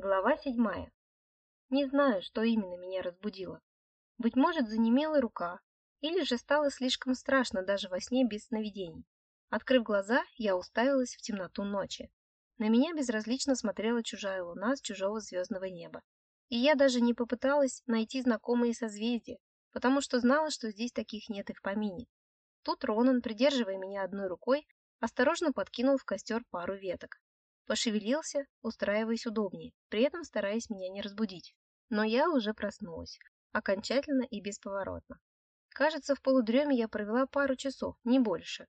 Глава седьмая. Не знаю, что именно меня разбудило. Быть может, занемела рука, или же стало слишком страшно даже во сне без сновидений. Открыв глаза, я уставилась в темноту ночи. На меня безразлично смотрела чужая луна с чужого звездного неба. И я даже не попыталась найти знакомые созвездия, потому что знала, что здесь таких нет и в помине. Тут Ронан, придерживая меня одной рукой, осторожно подкинул в костер пару веток. Пошевелился, устраиваясь удобнее, при этом стараясь меня не разбудить. Но я уже проснулась, окончательно и бесповоротно. Кажется, в полудреме я провела пару часов, не больше.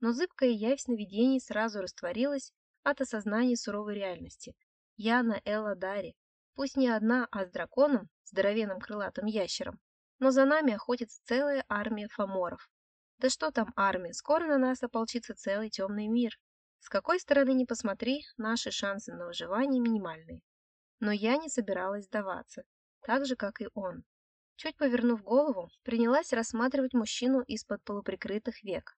Но зыбкая явь сновидений сразу растворилась от осознания суровой реальности. Я на Элладаре, пусть не одна, а с драконом, здоровенным крылатым ящером, но за нами охотится целая армия фаморов. Да что там армия, скоро на нас ополчится целый темный мир. С какой стороны ни посмотри, наши шансы на выживание минимальные. Но я не собиралась сдаваться, так же, как и он. Чуть повернув голову, принялась рассматривать мужчину из-под полуприкрытых век.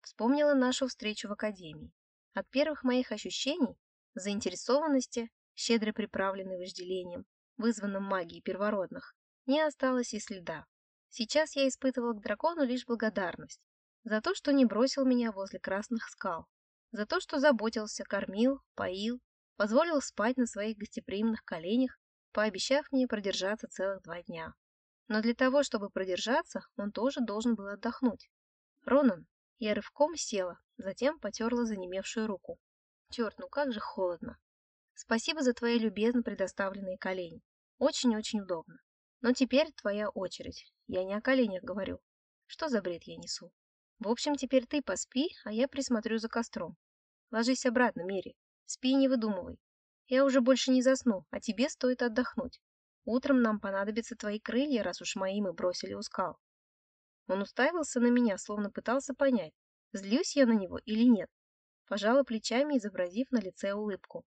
Вспомнила нашу встречу в академии. От первых моих ощущений, заинтересованности, щедро приправленной вожделением, вызванным магией первородных, не осталось и следа. Сейчас я испытывала к дракону лишь благодарность за то, что не бросил меня возле красных скал, за то, что заботился, кормил, поил, позволил спать на своих гостеприимных коленях, пообещав мне продержаться целых два дня. Но для того, чтобы продержаться, он тоже должен был отдохнуть. Ронан, я рывком села, затем потерла занемевшую руку. Черт, ну как же холодно. Спасибо за твои любезно предоставленные колени. Очень-очень удобно. Но теперь твоя очередь. Я не о коленях говорю. Что за бред я несу? В общем, теперь ты поспи, а я присмотрю за костром. Ложись обратно, Мири. Спи и не выдумывай. Я уже больше не засну, а тебе стоит отдохнуть. Утром нам понадобятся твои крылья, раз уж мои мы бросили у скал. Он уставился на меня, словно пытался понять, злюсь я на него или нет. Пожала плечами, изобразив на лице улыбку.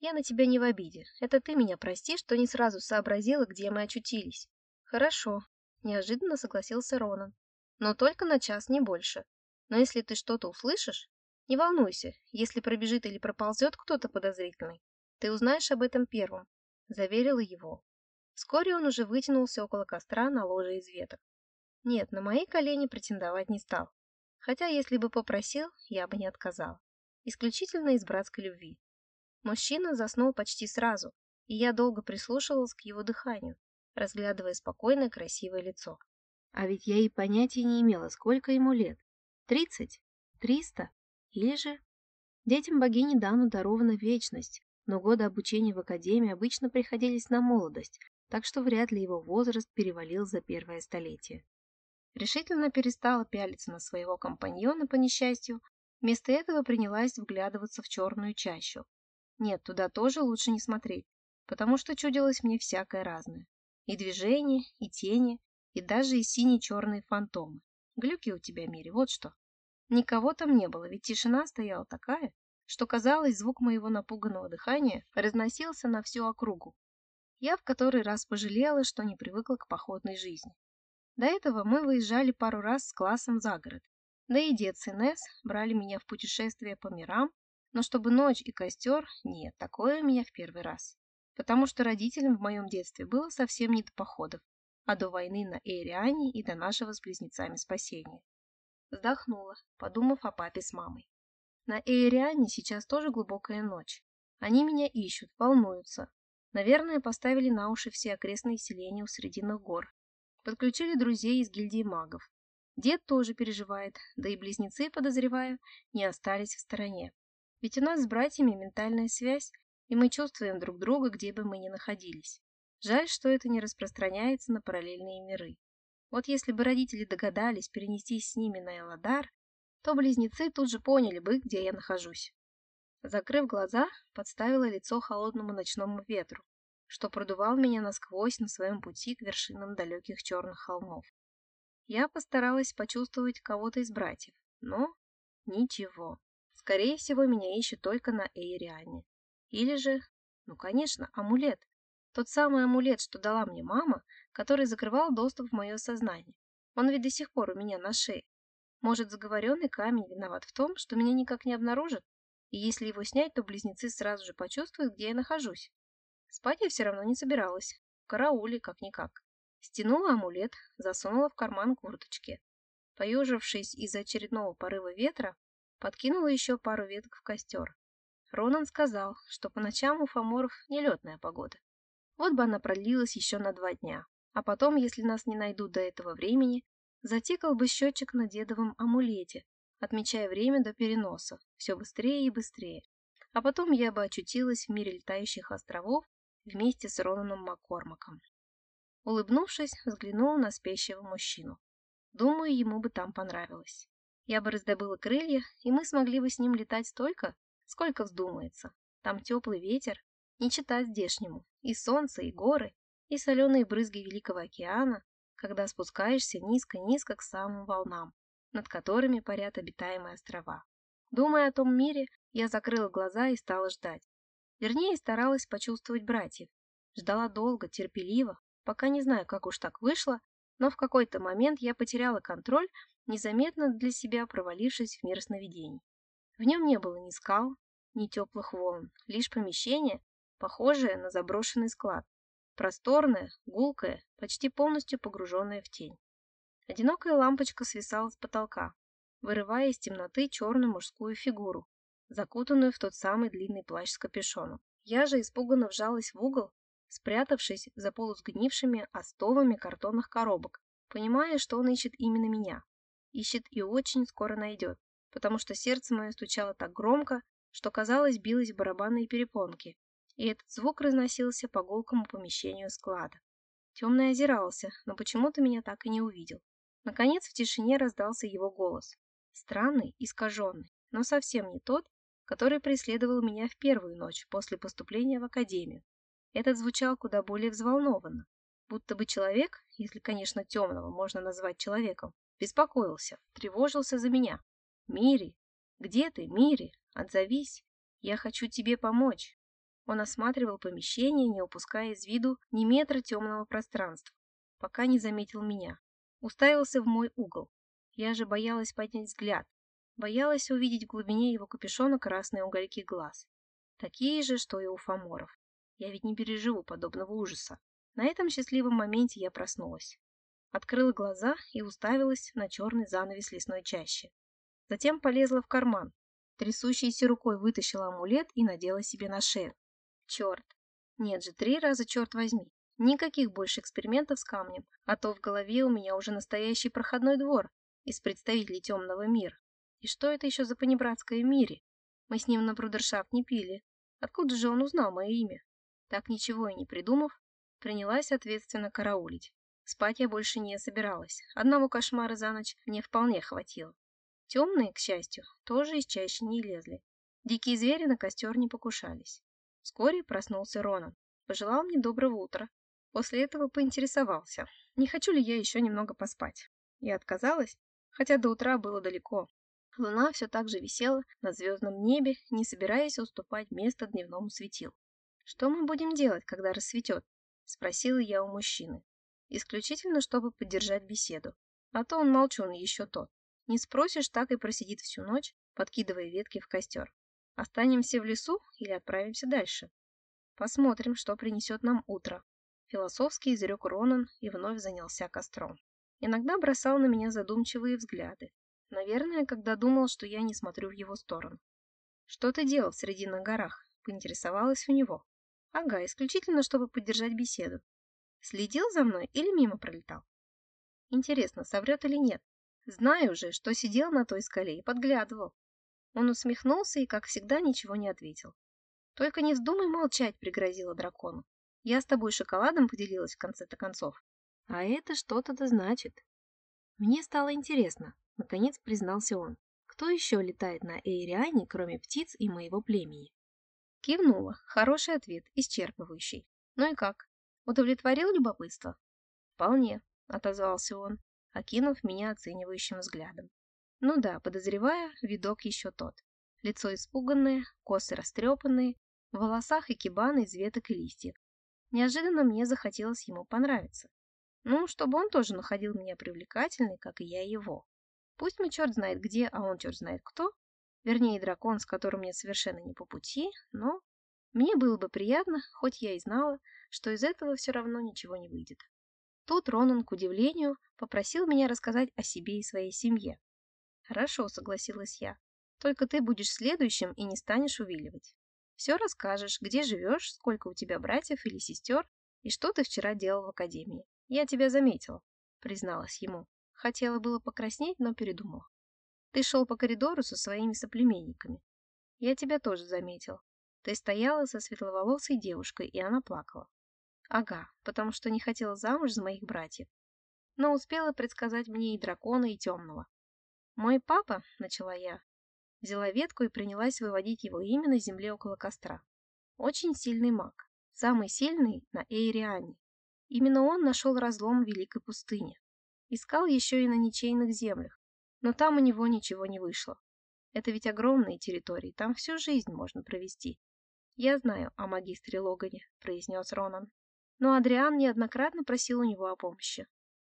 Я на тебя не в обиде. Это ты меня прости, что не сразу сообразила, где мы очутились. Хорошо, неожиданно согласился Ронан. Но только на час, не больше. Но если ты что-то услышишь, не волнуйся, если пробежит или проползет кто-то подозрительный, ты узнаешь об этом первым, заверила его. Вскоре он уже вытянулся около костра на ложе из веток. Нет, на мои колени претендовать не стал. Хотя, если бы попросил, я бы не отказал. Исключительно из братской любви. Мужчина заснул почти сразу, и я долго прислушивалась к его дыханию, разглядывая спокойное красивое лицо. А ведь я и понятия не имела, сколько ему лет. Тридцать? Триста? Или же... Детям богини Дану дарована вечность, но годы обучения в академии обычно приходились на молодость, так что вряд ли его возраст перевалил за первое столетие. Решительно перестала пялиться на своего компаньона по несчастью, вместо этого принялась вглядываться в черную чащу. Нет, туда тоже лучше не смотреть, потому что чудилось мне всякое разное. И движения, и тени, и даже и сине-черные фантомы. Глюки у тебя, Мири, вот что. Никого там не было, ведь тишина стояла такая, что, казалось, звук моего напуганного дыхания разносился на всю округу. Я в который раз пожалела, что не привыкла к походной жизни. До этого мы выезжали пару раз с классом за город. Да и дед с брали меня в путешествие по мирам, но чтобы ночь и костер, нет, такое у меня в первый раз. Потому что родителям в моем детстве было совсем не до походов, а до войны на Эйриане и до нашего с близнецами спасения. Вздохнула, подумав о папе с мамой. На Эйриане сейчас тоже глубокая ночь. Они меня ищут, волнуются. Наверное, поставили на уши все окрестные селения у Срединных гор. Подключили друзей из гильдии магов. Дед тоже переживает, да и близнецы, подозреваю, не остались в стороне. Ведь у нас с братьями ментальная связь, и мы чувствуем друг друга, где бы мы ни находились. Жаль, что это не распространяется на параллельные миры. Вот если бы родители догадались перенестись с ними на Эладар, то близнецы тут же поняли бы, где я нахожусь. Закрыв глаза, подставила лицо холодному ночному ветру, что продувал меня насквозь на своем пути к вершинам далеких черных холмов. Я постаралась почувствовать кого-то из братьев, но ничего. Скорее всего, меня ищут только на Эйриане. Или же, ну конечно, амулет. Тот самый амулет, что дала мне мама, который закрывал доступ в мое сознание. Он ведь до сих пор у меня на шее. Может, заговоренный камень виноват в том, что меня никак не обнаружат? И если его снять, то близнецы сразу же почувствуют, где я нахожусь. Спать я все равно не собиралась. В карауле, как-никак. Стянула амулет, засунула в карман курточки. Поежившись из-за очередного порыва ветра, подкинула еще пару веток в костер. Ронан сказал, что по ночам у фаморов нелетная погода. Вот бы она продлилась еще на два дня. А потом, если нас не найдут до этого времени, затикал бы счетчик на дедовом амулете, отмечая время до переноса, все быстрее и быстрее. А потом я бы очутилась в мире летающих островов вместе с Ронаном Маккормаком. Улыбнувшись, взглянула на спящего мужчину. Думаю, ему бы там понравилось. Я бы раздобыла крылья, и мы смогли бы с ним летать столько, сколько вздумается. Там теплый ветер, не читать здешнему, и солнце, и горы, и соленые брызги Великого океана, когда спускаешься низко-низко к самым волнам, над которыми парят обитаемые острова. Думая о том мире, я закрыла глаза и стала ждать. Вернее, старалась почувствовать братьев. Ждала долго, терпеливо, пока не знаю, как уж так вышло, но в какой-то момент я потеряла контроль, незаметно для себя провалившись в мир сновидений. В нем не было ни скал, ни теплых волн, лишь помещение, похожее на заброшенный склад. Просторное, гулкое, почти полностью погруженное в тень. Одинокая лампочка свисала с потолка, вырывая из темноты черную мужскую фигуру, закутанную в тот самый длинный плащ с капюшоном. Я же испуганно вжалась в угол, спрятавшись за полусгнившими остовами картонных коробок, понимая, что он ищет именно меня. Ищет и очень скоро найдет, потому что сердце мое стучало так громко, что, казалось, билось в барабанные перепонки, и этот звук разносился по гулкому помещению склада. Темный озирался, но почему-то меня так и не увидел. Наконец в тишине раздался его голос. Странный, искаженный, но совсем не тот, который преследовал меня в первую ночь после поступления в академию. Этот звучал куда более взволнованно, будто бы человек, если, конечно, темного можно назвать человеком, беспокоился, тревожился за меня. «Мири! Где ты, Мири? Отзовись! Я хочу тебе помочь!» Он осматривал помещение, не упуская из виду ни метра темного пространства, пока не заметил меня. Уставился в мой угол. Я же боялась поднять взгляд. Боялась увидеть в глубине его капюшона красные угольки глаз. Такие же, что и у фаморов. Я ведь не переживу подобного ужаса. На этом счастливом моменте я проснулась. Открыла глаза и уставилась на черный занавес лесной чащи. Затем полезла в карман. Трясущейся рукой вытащила амулет и надела себе на шею. Черт. Нет же, три раза черт возьми. Никаких больше экспериментов с камнем, а то в голове у меня уже настоящий проходной двор из представителей темного мира. И что это еще за понебратское мире? Мы с ним на брудершафт не пили. Откуда же он узнал мое имя? Так ничего и не придумав, принялась ответственно караулить. Спать я больше не собиралась. Одного кошмара за ночь мне вполне хватило. Темные, к счастью, тоже из чаще не лезли. Дикие звери на костер не покушались. Вскоре проснулся Ронан. Пожелал мне доброго утра. После этого поинтересовался, не хочу ли я еще немного поспать. Я отказалась, хотя до утра было далеко. Луна все так же висела на звездном небе, не собираясь уступать место дневному светилу. «Что мы будем делать, когда рассветет?» — спросила я у мужчины. Исключительно, чтобы поддержать беседу. А то он молчун еще тот. Не спросишь, так и просидит всю ночь, подкидывая ветки в костер. Останемся в лесу или отправимся дальше? Посмотрим, что принесет нам утро. Философски изрек Ронан и вновь занялся костром. Иногда бросал на меня задумчивые взгляды. Наверное, когда думал, что я не смотрю в его сторону. «Что ты делал в Срединных горах?» — поинтересовалась у него. «Ага, исключительно, чтобы поддержать беседу. Следил за мной или мимо пролетал?» Интересно, соврет или нет? Знаю же, что сидел на той скале и подглядывал. Он усмехнулся и, как всегда, ничего не ответил. «Только не вздумай молчать», — пригрозила дракону. «Я с тобой шоколадом поделилась в конце-то концов. А это что-то да значит». Мне стало интересно, — наконец признался он. «Кто еще летает на Эйриане, кроме птиц и моего племени?» Кивнула. Хороший ответ, исчерпывающий. «Ну и как? Удовлетворил любопытство?» «Вполне», — отозвался он окинув меня оценивающим взглядом. Ну да, подозревая, видок еще тот. Лицо испуганное, косы растрепанные, в волосах и кибаны из веток и листьев. Неожиданно мне захотелось ему понравиться. Ну, чтобы он тоже находил меня привлекательной, как и я его. Пусть мы черт знает где, а он черт знает кто. Вернее, дракон, с которым мне совершенно не по пути, но... Мне было бы приятно, хоть я и знала, что из этого все равно ничего не выйдет. Тут Ронан, к удивлению, попросил меня рассказать о себе и своей семье. «Хорошо», — согласилась я. «Только ты будешь следующим и не станешь увиливать. Все расскажешь, где живешь, сколько у тебя братьев или сестер, и что ты вчера делал в академии. Я тебя заметила», — призналась ему. Хотела было покраснеть, но передумала. «Ты шел по коридору со своими соплеменниками. Я тебя тоже заметил. Ты стояла со светловолосой девушкой, и она плакала. Ага, потому что не хотела замуж за моих братьев. Но успела предсказать мне и дракона, и темного. Мой папа, начала я, взяла ветку и принялась выводить его имя на земле около костра. Очень сильный маг, самый сильный на Эйриане. Именно он нашел разлом в Великой пустыне. Искал еще и на ничейных землях, но там у него ничего не вышло. Это ведь огромные территории, там всю жизнь можно провести. «Я знаю о магистре Логане», — произнес Ронан. «Но Адриан неоднократно просил у него о помощи.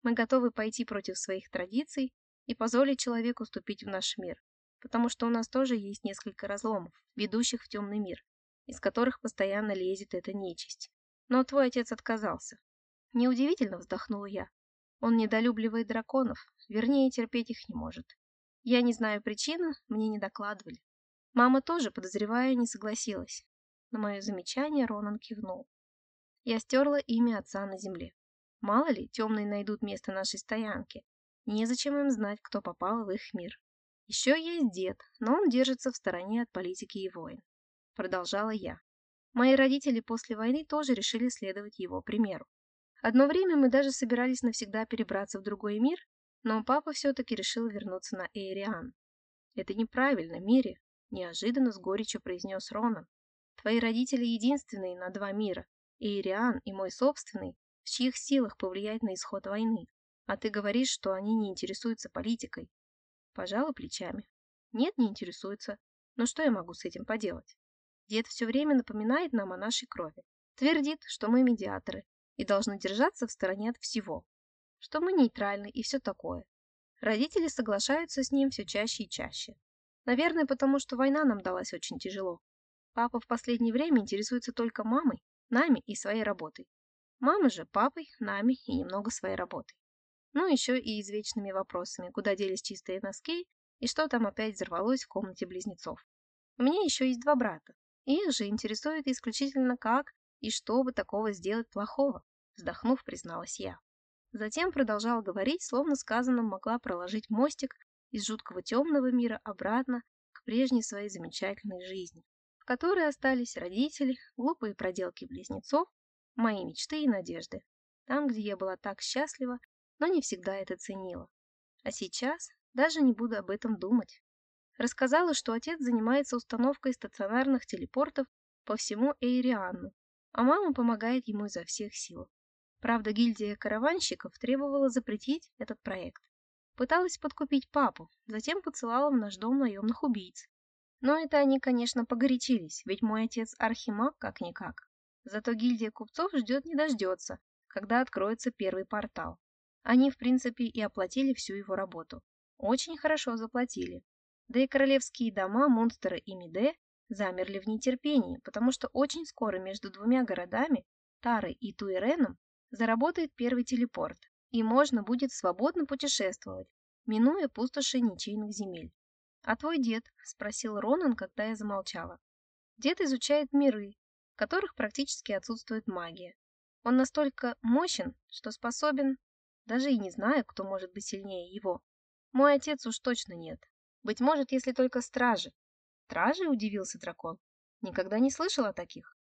Мы готовы пойти против своих традиций и позволить человеку вступить в наш мир, потому что у нас тоже есть несколько разломов, ведущих в темный мир, из которых постоянно лезет эта нечисть. Но твой отец отказался. Неудивительно вздохнула я. Он недолюбливает драконов, вернее, терпеть их не может. Я не знаю причины, мне не докладывали. Мама тоже, подозревая, не согласилась. На мое замечание Ронан кивнул. Я стерла имя отца на земле. Мало ли, темные найдут место нашей стоянки. Незачем им знать, кто попал в их мир. Еще есть дед, но он держится в стороне от политики и войн. Продолжала я. Мои родители после войны тоже решили следовать его примеру. Одно время мы даже собирались навсегда перебраться в другой мир, но папа все-таки решил вернуться на Эйриан. «Это неправильно, Мири», — неожиданно с горечью произнес Ронан. Твои родители единственные на два мира, и Ириан, и мой собственный, в чьих силах повлиять на исход войны. А ты говоришь, что они не интересуются политикой. Пожалуй, плечами. Нет, не интересуются. Но что я могу с этим поделать? Дед все время напоминает нам о нашей крови. Твердит, что мы медиаторы и должны держаться в стороне от всего. Что мы нейтральны и все такое. Родители соглашаются с ним все чаще и чаще. Наверное, потому что война нам далась очень тяжело. Папа в последнее время интересуется только мамой, нами и своей работой. Мама же папой, нами и немного своей работой. Ну, еще и извечными вопросами, куда делись чистые носки и что там опять взорвалось в комнате близнецов. У меня еще есть два брата, и их же интересует исключительно как и что бы такого сделать плохого, вздохнув, призналась я. Затем продолжала говорить, словно сказанным могла проложить мостик из жуткого темного мира обратно к прежней своей замечательной жизни в которой остались родители, глупые проделки близнецов, мои мечты и надежды. Там, где я была так счастлива, но не всегда это ценила. А сейчас даже не буду об этом думать. Рассказала, что отец занимается установкой стационарных телепортов по всему Эйриану, а мама помогает ему изо всех сил. Правда, гильдия караванщиков требовала запретить этот проект. Пыталась подкупить папу, затем поцелала в наш дом наемных убийц, но это они, конечно, погорячились, ведь мой отец архимаг как-никак. Зато гильдия купцов ждет не дождется, когда откроется первый портал. Они, в принципе, и оплатили всю его работу. Очень хорошо заплатили. Да и королевские дома Монстера и Миде замерли в нетерпении, потому что очень скоро между двумя городами, Тарой и Туиреном, заработает первый телепорт, и можно будет свободно путешествовать, минуя пустоши ничейных земель. «А твой дед?» — спросил Ронан, когда я замолчала. «Дед изучает миры, в которых практически отсутствует магия. Он настолько мощен, что способен... Даже и не знаю, кто может быть сильнее его. Мой отец уж точно нет. Быть может, если только стражи». «Стражи?» — удивился дракон. «Никогда не слышал о таких».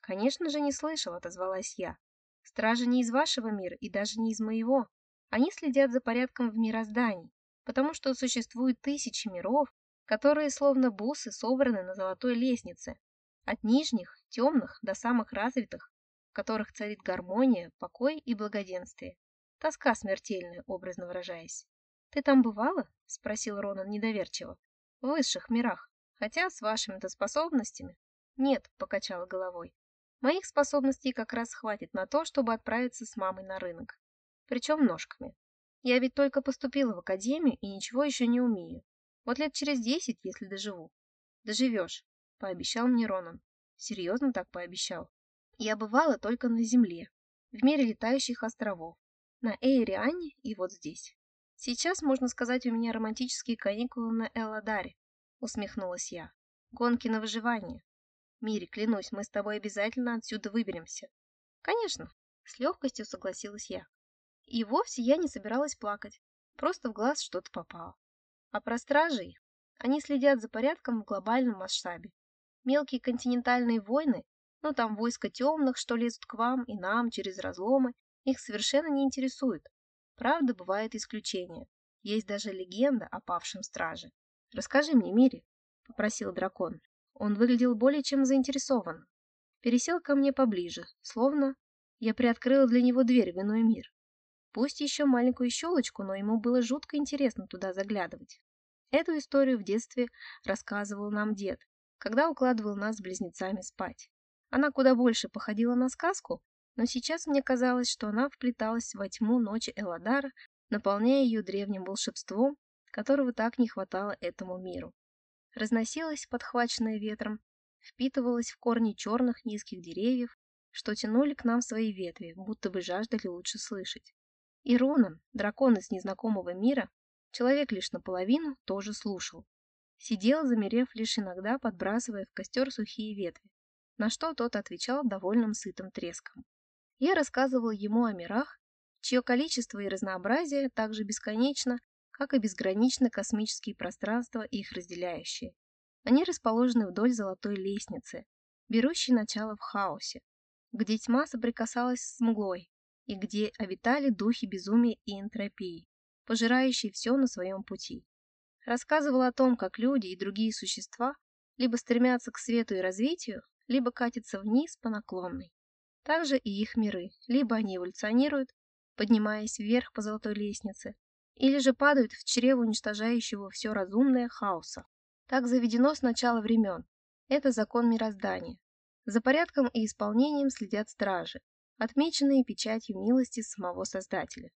«Конечно же не слышал», — отозвалась я. «Стражи не из вашего мира и даже не из моего. Они следят за порядком в мироздании потому что существует тысячи миров, которые словно бусы собраны на золотой лестнице, от нижних, темных до самых развитых, в которых царит гармония, покой и благоденствие. Тоска смертельная, образно выражаясь. «Ты там бывала?» — спросил Ронан недоверчиво. «В высших мирах. Хотя с вашими-то способностями...» «Нет», — покачала головой. «Моих способностей как раз хватит на то, чтобы отправиться с мамой на рынок. Причем ножками. Я ведь только поступила в академию и ничего еще не умею. Вот лет через десять, если доживу. Доживешь, пообещал мне Ронан. Серьезно так пообещал. Я бывала только на Земле, в мире летающих островов, на Эйриане и вот здесь. Сейчас, можно сказать, у меня романтические каникулы на Элладаре, усмехнулась я. Гонки на выживание. Мири, клянусь, мы с тобой обязательно отсюда выберемся. Конечно, с легкостью согласилась я. И вовсе я не собиралась плакать, просто в глаз что-то попало. А про стражей? Они следят за порядком в глобальном масштабе. Мелкие континентальные войны, ну там войска темных, что лезут к вам и нам через разломы, их совершенно не интересуют. Правда, бывают исключения. Есть даже легенда о павшем страже. «Расскажи мне, Мири», — попросил дракон. Он выглядел более чем заинтересован. Пересел ко мне поближе, словно я приоткрыла для него дверь в иной мир. Пусть еще маленькую щелочку, но ему было жутко интересно туда заглядывать. Эту историю в детстве рассказывал нам дед, когда укладывал нас с близнецами спать. Она куда больше походила на сказку, но сейчас мне казалось, что она вплеталась во тьму ночи Эладара, наполняя ее древним волшебством, которого так не хватало этому миру. Разносилась, подхваченная ветром, впитывалась в корни черных низких деревьев, что тянули к нам свои ветви, будто бы жаждали лучше слышать. И Ронан, дракон из незнакомого мира, человек лишь наполовину, тоже слушал. Сидел, замерев лишь иногда, подбрасывая в костер сухие ветви, на что тот отвечал довольным сытым треском. Я рассказывал ему о мирах, чье количество и разнообразие так же бесконечно, как и безграничны космические пространства, их разделяющие. Они расположены вдоль золотой лестницы, берущей начало в хаосе, где тьма соприкасалась с мглой, и где обитали духи безумия и энтропии, пожирающие все на своем пути. Рассказывал о том, как люди и другие существа либо стремятся к свету и развитию, либо катятся вниз по наклонной. Также и их миры, либо они эволюционируют, поднимаясь вверх по золотой лестнице, или же падают в чрево уничтожающего все разумное хаоса. Так заведено с начала времен. Это закон мироздания. За порядком и исполнением следят стражи, отмеченные печатью милости самого Создателя.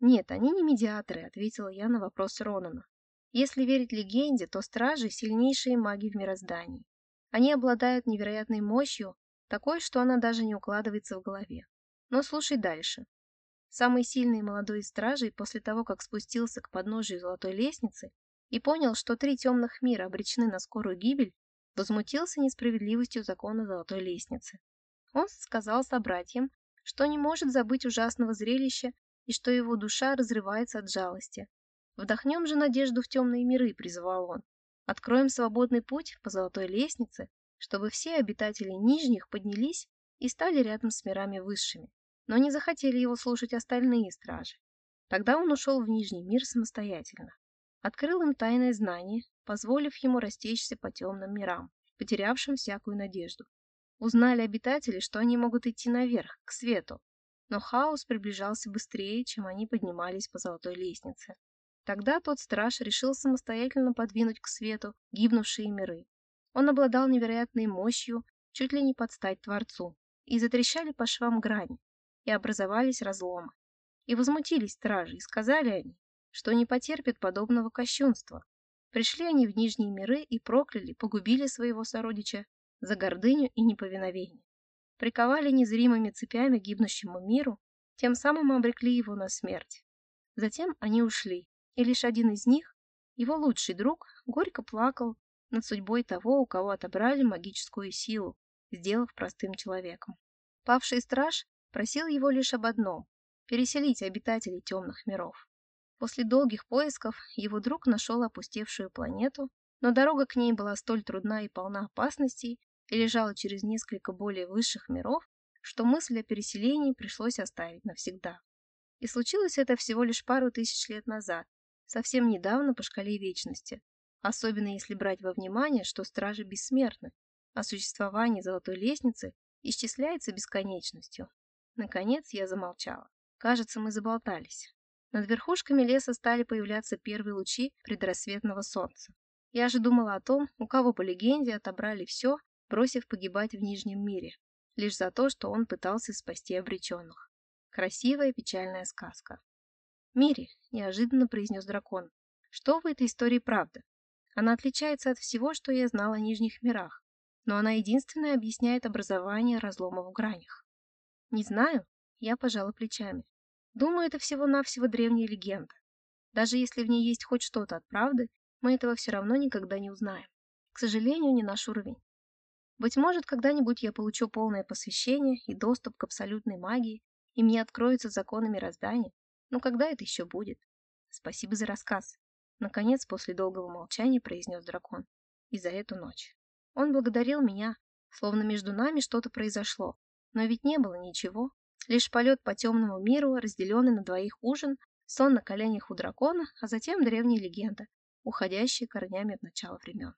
«Нет, они не медиаторы», — ответила я на вопрос Ронана. «Если верить легенде, то стражи — сильнейшие маги в мироздании. Они обладают невероятной мощью, такой, что она даже не укладывается в голове. Но слушай дальше. Самый сильный молодой из стражей после того, как спустился к подножию золотой лестницы и понял, что три темных мира обречены на скорую гибель, возмутился несправедливостью закона золотой лестницы. Он сказал собратьям, что не может забыть ужасного зрелища и что его душа разрывается от жалости. «Вдохнем же надежду в темные миры», — призывал он. «Откроем свободный путь по золотой лестнице, чтобы все обитатели нижних поднялись и стали рядом с мирами высшими, но не захотели его слушать остальные стражи. Тогда он ушел в Нижний мир самостоятельно. Открыл им тайное знание, позволив ему растечься по темным мирам, потерявшим всякую надежду. Узнали обитатели, что они могут идти наверх, к свету, но хаос приближался быстрее, чем они поднимались по золотой лестнице. Тогда тот страж решил самостоятельно подвинуть к свету гибнувшие миры, он обладал невероятной мощью, чуть ли не под стать Творцу, и затрещали по швам грани, и образовались разломы. И возмутились стражи, и сказали они, что не потерпят подобного кощунства. Пришли они в Нижние миры и прокляли, погубили своего сородича за гордыню и неповиновение. Приковали незримыми цепями гибнущему миру, тем самым обрекли его на смерть. Затем они ушли, и лишь один из них, его лучший друг, горько плакал над судьбой того, у кого отобрали магическую силу, сделав простым человеком. Павший страж просил его лишь об одном – переселить обитателей темных миров. После долгих поисков его друг нашел опустевшую планету, но дорога к ней была столь трудна и полна опасностей и лежала через несколько более высших миров, что мысль о переселении пришлось оставить навсегда. И случилось это всего лишь пару тысяч лет назад, совсем недавно по шкале вечности, особенно если брать во внимание, что стражи бессмертны, а существование золотой лестницы исчисляется бесконечностью. Наконец я замолчала. Кажется, мы заболтались. Над верхушками леса стали появляться первые лучи предрассветного солнца. Я же думала о том, у кого по легенде отобрали все, бросив погибать в Нижнем мире, лишь за то, что он пытался спасти обреченных. Красивая печальная сказка. «Мири», — неожиданно произнес дракон, — «что в этой истории правда? Она отличается от всего, что я знал о Нижних мирах. но она единственная объясняет образование разломов в гранях. Не знаю, я пожала плечами. Думаю, это всего-навсего древняя легенда. Даже если в ней есть хоть что-то от правды, мы этого все равно никогда не узнаем. К сожалению, не наш уровень. Быть может, когда-нибудь я получу полное посвящение и доступ к абсолютной магии, и мне откроются законы мироздания. Но когда это еще будет? Спасибо за рассказ. Наконец, после долгого молчания, произнес дракон. И за эту ночь. Он благодарил меня, словно между нами что-то произошло. Но ведь не было ничего. Лишь полет по темному миру, разделенный на двоих ужин, сон на коленях у дракона, а затем древняя легенда, уходящая корнями в начало времен.